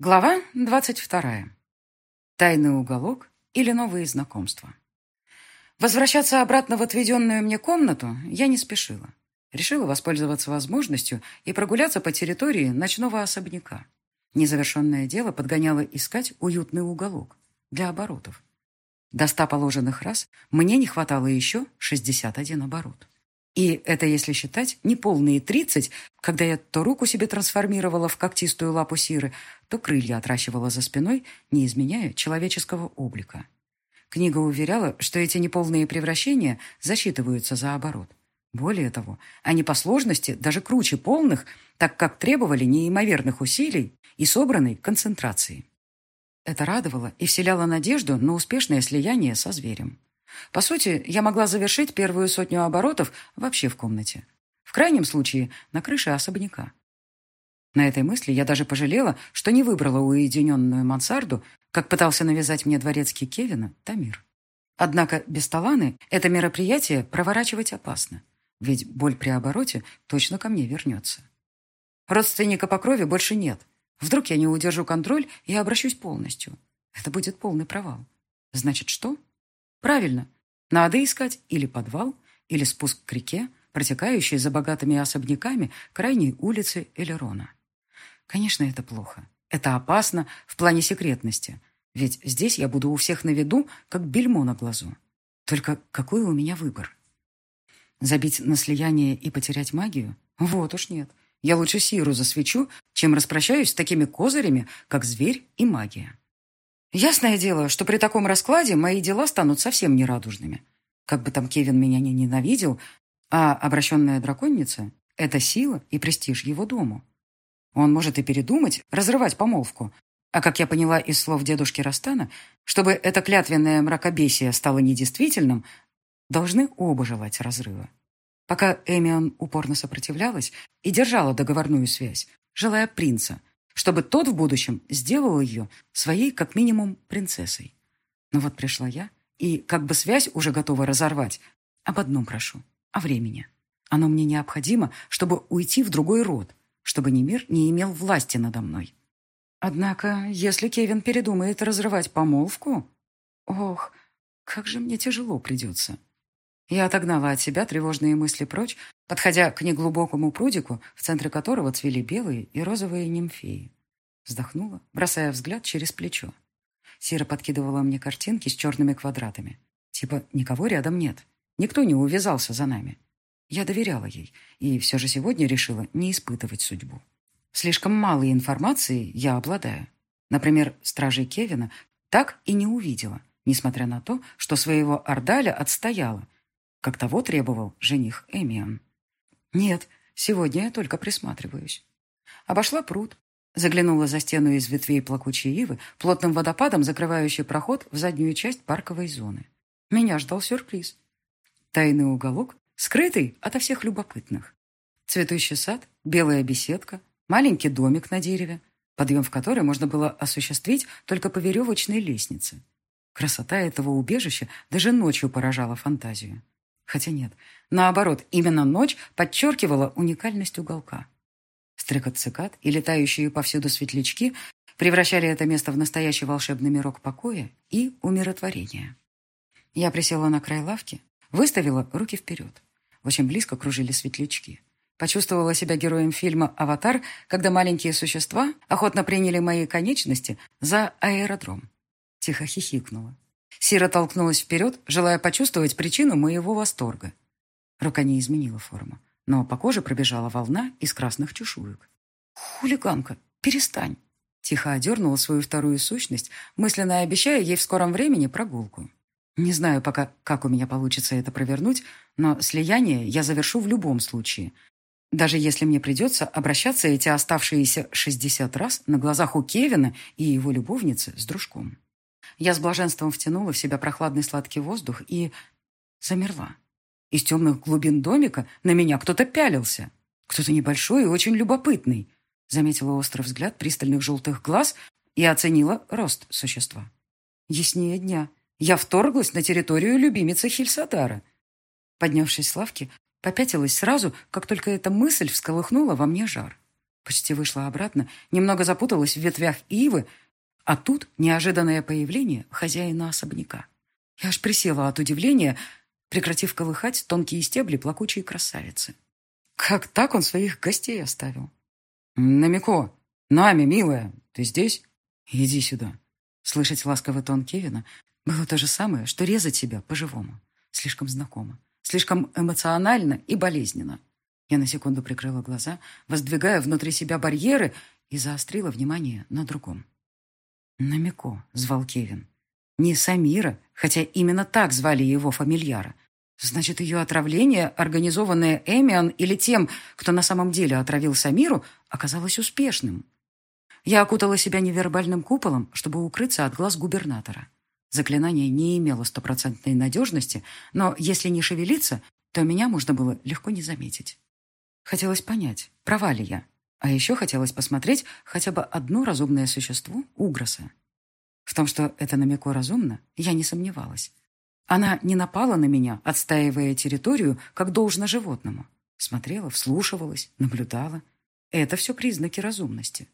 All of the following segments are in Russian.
Глава двадцать вторая. Тайный уголок или новые знакомства. Возвращаться обратно в отведенную мне комнату я не спешила. Решила воспользоваться возможностью и прогуляться по территории ночного особняка. Незавершенное дело подгоняло искать уютный уголок для оборотов. До ста положенных раз мне не хватало еще 61 оборот. И это если считать неполные тридцать, когда я то руку себе трансформировала в когтистую лапу Сиры, то крылья отращивала за спиной, не изменяя человеческого облика. Книга уверяла, что эти неполные превращения засчитываются за оборот. Более того, они по сложности даже круче полных, так как требовали неимоверных усилий и собранной концентрации. Это радовало и вселяло надежду на успешное слияние со зверем. По сути, я могла завершить первую сотню оборотов вообще в комнате. В крайнем случае, на крыше особняка. На этой мысли я даже пожалела, что не выбрала уединенную мансарду, как пытался навязать мне дворецкий Кевина Тамир. Однако без Таланы это мероприятие проворачивать опасно, ведь боль при обороте точно ко мне вернется. Родственника по крови больше нет. Вдруг я не удержу контроль и обращусь полностью. Это будет полный провал. Значит, что? Правильно, надо искать или подвал, или спуск к реке, протекающей за богатыми особняками крайней улицы Элерона. Конечно, это плохо. Это опасно в плане секретности. Ведь здесь я буду у всех на виду, как бельмо на глазу. Только какой у меня выбор? Забить на слияние и потерять магию? Вот уж нет. Я лучше Сиру засвечу, чем распрощаюсь с такими козырями, как зверь и магия. Ясное дело, что при таком раскладе мои дела станут совсем нерадужными. Как бы там Кевин меня не ненавидел, а обращенная драконница — это сила и престиж его дому. Он может и передумать, разрывать помолвку. А как я поняла из слов дедушки Растана, чтобы это клятвенное мракобесие стало недействительным, должны оба желать разрыва. Пока Эмион упорно сопротивлялась и держала договорную связь, желая принца — чтобы тот в будущем сделал ее своей, как минимум, принцессой. Но вот пришла я, и как бы связь уже готова разорвать. Об одном прошу — о времени. Оно мне необходимо, чтобы уйти в другой род, чтобы ни мир не имел власти надо мной. Однако, если Кевин передумает разрывать помолвку... Ох, как же мне тяжело придется. Я отогнала от себя тревожные мысли прочь, подходя к неглубокому прудику, в центре которого цвели белые и розовые нимфеи. Вздохнула, бросая взгляд через плечо. Сира подкидывала мне картинки с черными квадратами. Типа, никого рядом нет. Никто не увязался за нами. Я доверяла ей, и все же сегодня решила не испытывать судьбу. Слишком мало информации я обладаю. Например, стражей Кевина так и не увидела, несмотря на то, что своего Ордаля отстояла, как того требовал жених Эмиан. Нет, сегодня я только присматриваюсь. Обошла пруд, заглянула за стену из ветвей плакучей ивы, плотным водопадом закрывающий проход в заднюю часть парковой зоны. Меня ждал сюрприз. Тайный уголок, скрытый ото всех любопытных. Цветущий сад, белая беседка, маленький домик на дереве, подъем в который можно было осуществить только по веревочной лестнице. Красота этого убежища даже ночью поражала фантазию. Хотя нет, наоборот, именно ночь подчеркивала уникальность уголка. Стрекот цикад и летающие повсюду светлячки превращали это место в настоящий волшебный мирок покоя и умиротворения. Я присела на край лавки, выставила руки вперед. Очень близко кружили светлячки. Почувствовала себя героем фильма «Аватар», когда маленькие существа охотно приняли мои конечности за аэродром. Тихо хихикнула. Сира толкнулась вперед, желая почувствовать причину моего восторга. Рука не изменила форму, но по коже пробежала волна из красных чешуек. «Хулиганка, перестань!» Тихо одернула свою вторую сущность, мысленно обещая ей в скором времени прогулку. Не знаю пока, как у меня получится это провернуть, но слияние я завершу в любом случае. Даже если мне придется обращаться эти оставшиеся 60 раз на глазах у Кевина и его любовницы с дружком. Я с блаженством втянула в себя прохладный сладкий воздух и замерла. Из темных глубин домика на меня кто-то пялился. Кто-то небольшой и очень любопытный. Заметила острый взгляд пристальных желтых глаз и оценила рост существа. Яснее дня. Я вторглась на территорию любимицы Хильсатара. Поднявшись с лавки, попятилась сразу, как только эта мысль всколыхнула во мне жар. Почти вышла обратно, немного запуталась в ветвях ивы, а тут неожиданное появление хозяина особняка. Я аж присела от удивления, прекратив колыхать тонкие стебли плакучей красавицы. Как так он своих гостей оставил? «Намико! Нами, милая! Ты здесь? Иди сюда!» Слышать ласковый тон Кевина было то же самое, что резать себя по-живому. Слишком знакомо, слишком эмоционально и болезненно. Я на секунду прикрыла глаза, воздвигая внутри себя барьеры и заострила внимание на другом. «Намико», — звал Кевин. «Не Самира, хотя именно так звали его фамильяра. Значит, ее отравление, организованное Эмиан или тем, кто на самом деле отравил Самиру, оказалось успешным. Я окутала себя невербальным куполом, чтобы укрыться от глаз губернатора. Заклинание не имело стопроцентной надежности, но если не шевелиться, то меня можно было легко не заметить. Хотелось понять, права ли я. А еще хотелось посмотреть хотя бы одно разумное существо Угроса. В том, что это намеко разумно, я не сомневалась. Она не напала на меня, отстаивая территорию, как должно животному. Смотрела, вслушивалась, наблюдала. Это все признаки разумности.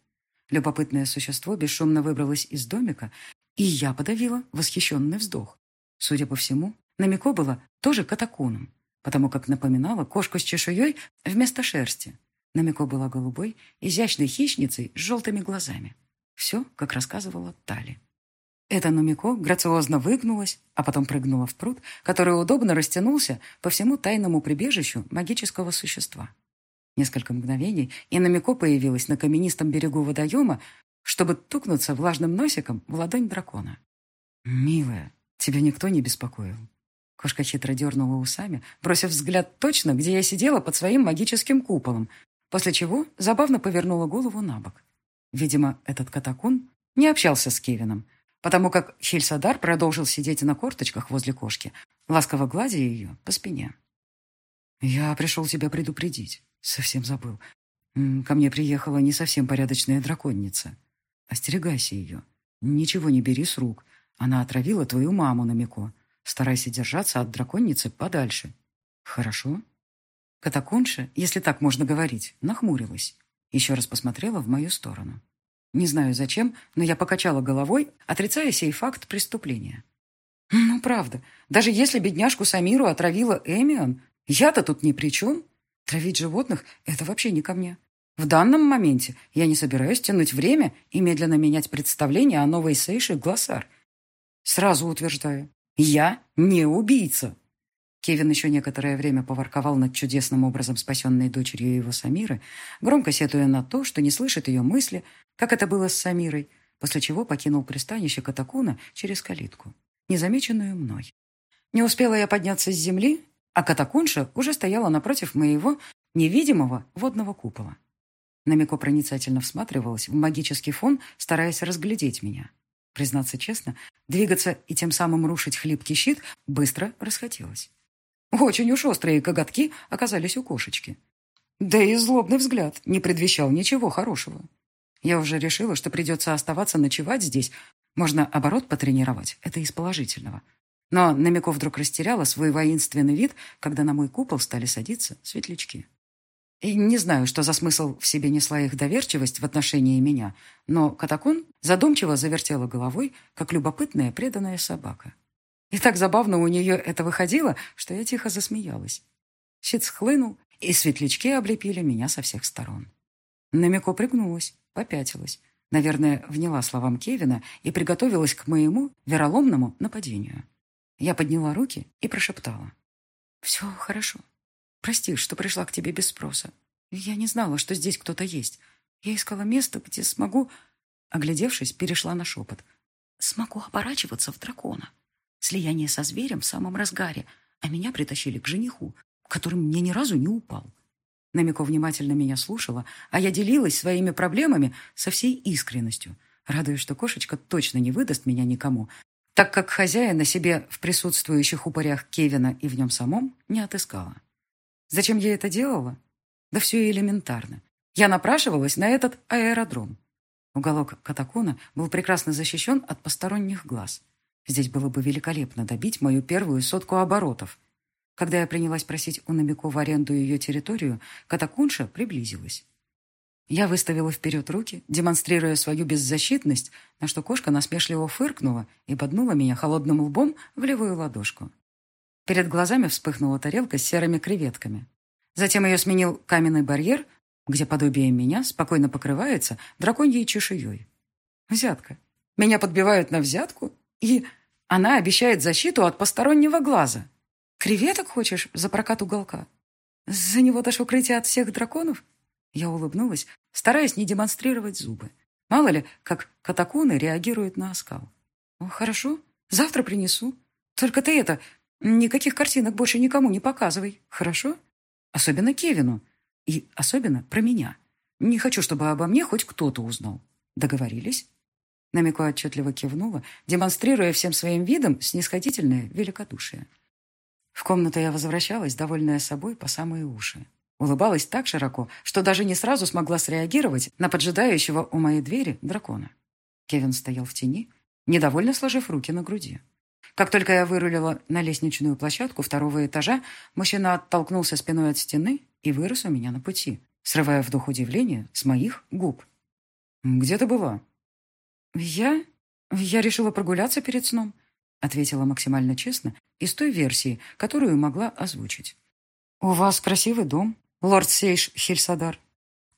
Любопытное существо бесшумно выбралось из домика, и я подавила восхищенный вздох. Судя по всему, Намико была тоже катаконом, потому как напоминала кошку с чешуей вместо шерсти. Намико была голубой, изящной хищницей с желтыми глазами. Все, как рассказывала Тали. Эта Нумико грациозно выгнулась, а потом прыгнула в пруд, который удобно растянулся по всему тайному прибежищу магического существа. Несколько мгновений, и Номико появилась на каменистом берегу водоема, чтобы тукнуться влажным носиком в ладонь дракона. «Милая, тебя никто не беспокоил». Кошка хитро дернула усами, бросив взгляд точно, где я сидела под своим магическим куполом, после чего забавно повернула голову на бок. Видимо, этот катакун не общался с Кевином, потому как Хельсадар продолжил сидеть на корточках возле кошки, ласково гладя ее по спине. «Я пришел тебя предупредить. Совсем забыл. Ко мне приехала не совсем порядочная драконница. Остерегайся ее. Ничего не бери с рук. Она отравила твою маму на Мико. Старайся держаться от драконницы подальше. Хорошо?» Катаконша, если так можно говорить, нахмурилась. Еще раз посмотрела в мою сторону. Не знаю зачем, но я покачала головой, отрицая сей факт преступления. Ну, правда, даже если бедняжку Самиру отравила Эмион, я-то тут ни при чем. Травить животных — это вообще не ко мне. В данном моменте я не собираюсь тянуть время и медленно менять представление о новой Сейше Глоссар. Сразу утверждаю, я не убийца. Кевин еще некоторое время поворковал над чудесным образом спасенной дочерью его Самиры, громко сетуя на то, что не слышит ее мысли, как это было с Самирой, после чего покинул пристанище Катакуна через калитку, незамеченную мной. Не успела я подняться с земли, а Катакунша уже стояла напротив моего невидимого водного купола. Намеко проницательно всматривалась в магический фон, стараясь разглядеть меня. Признаться честно, двигаться и тем самым рушить хлипкий щит быстро расхотелось. Очень уж острые коготки оказались у кошечки. Да и злобный взгляд не предвещал ничего хорошего. Я уже решила, что придется оставаться ночевать здесь. Можно оборот потренировать, это из положительного. Но Намико вдруг растеряла свой воинственный вид, когда на мой купол стали садиться светлячки. И не знаю, что за смысл в себе несла их доверчивость в отношении меня, но Катакун задумчиво завертела головой, как любопытная преданная собака. И так забавно у нее это выходило, что я тихо засмеялась. Щит схлынул, и светлячки облепили меня со всех сторон. Намеко пригнулась, попятилась. Наверное, вняла словам Кевина и приготовилась к моему вероломному нападению. Я подняла руки и прошептала. «Все хорошо. Прости, что пришла к тебе без спроса. Я не знала, что здесь кто-то есть. Я искала место, где смогу...» Оглядевшись, перешла на шепот. «Смогу оборачиваться в дракона». Слияние со зверем в самом разгаре, а меня притащили к жениху, который мне ни разу не упал. Намико внимательно меня слушала, а я делилась своими проблемами со всей искренностью, радуясь, что кошечка точно не выдаст меня никому, так как хозяина себе в присутствующих упырях Кевина и в нем самом не отыскала. Зачем я это делала? Да все элементарно. Я напрашивалась на этот аэродром. Уголок катакона был прекрасно защищен от посторонних глаз. Здесь было бы великолепно добить мою первую сотку оборотов. Когда я принялась просить у Намико в аренду ее территорию, Катакунша приблизилась. Я выставила вперед руки, демонстрируя свою беззащитность, на что кошка насмешливо фыркнула и поднула меня холодным лбом в левую ладошку. Перед глазами вспыхнула тарелка с серыми креветками. Затем ее сменил каменный барьер, где подобие меня спокойно покрывается драконьей чешуей. Взятка. Меня подбивают на взятку, и она обещает защиту от постороннего глаза. Креветок хочешь за прокат уголка? За него дашь укрытие от всех драконов? Я улыбнулась, стараясь не демонстрировать зубы. Мало ли, как катакуны реагируют на оскал. «О, хорошо, завтра принесу. Только ты это, никаких картинок больше никому не показывай, хорошо? Особенно Кевину. И особенно про меня. Не хочу, чтобы обо мне хоть кто-то узнал. Договорились?» Намико отчетливо кивнула, демонстрируя всем своим видом снисходительное великодушие. В комнату я возвращалась, довольная собой по самые уши. Улыбалась так широко, что даже не сразу смогла среагировать на поджидающего у моей двери дракона. Кевин стоял в тени, недовольно сложив руки на груди. Как только я вырулила на лестничную площадку второго этажа, мужчина оттолкнулся спиной от стены и вырос у меня на пути, срывая вдох удивления с моих губ. «Где ты была?» «Я? Я решила прогуляться перед сном», ответила максимально честно из той версии, которую могла озвучить. «У вас красивый дом, лорд Сейш Хельсадар.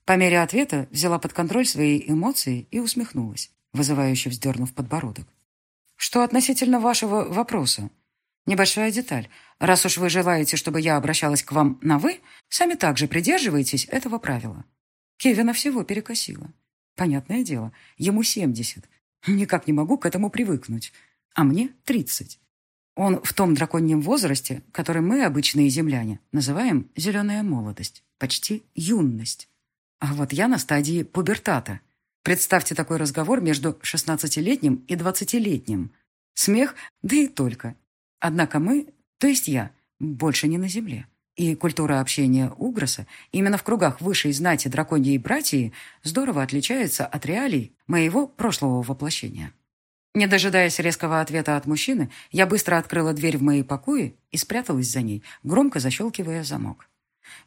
По мере ответа взяла под контроль свои эмоции и усмехнулась, вызывающе вздернув подбородок. Что относительно вашего вопроса? Небольшая деталь. Раз уж вы желаете, чтобы я обращалась к вам на «вы», сами также придерживаетесь этого правила. Кевина всего перекосила. Понятное дело, ему семьдесят. Никак не могу к этому привыкнуть. А мне тридцать. Он в том драконьем возрасте, который мы, обычные земляне, называем «зеленая молодость», почти юность. А вот я на стадии пубертата. Представьте такой разговор между шестнадцатилетним и двадцатилетним. Смех, да и только. Однако мы, то есть я, больше не на земле. И культура общения Угроса именно в кругах высшей знати драконьей братьи здорово отличается от реалий моего прошлого воплощения. Не дожидаясь резкого ответа от мужчины, я быстро открыла дверь в мои покои и спряталась за ней, громко защелкивая замок.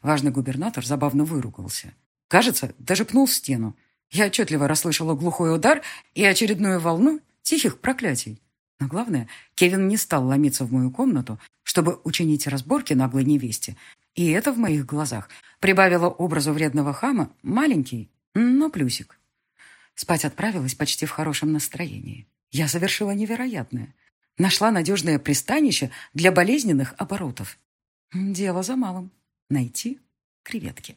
Важный губернатор забавно выругался. Кажется, даже пнул стену. Я отчетливо расслышала глухой удар и очередную волну тихих проклятий. Но главное, Кевин не стал ломиться в мою комнату, чтобы учинить разборки наглой невесте. И это в моих глазах прибавило образу вредного хама маленький, но плюсик. Спать отправилась почти в хорошем настроении. Я совершила невероятное. Нашла надежное пристанище для болезненных оборотов. Дело за малым. Найти креветки.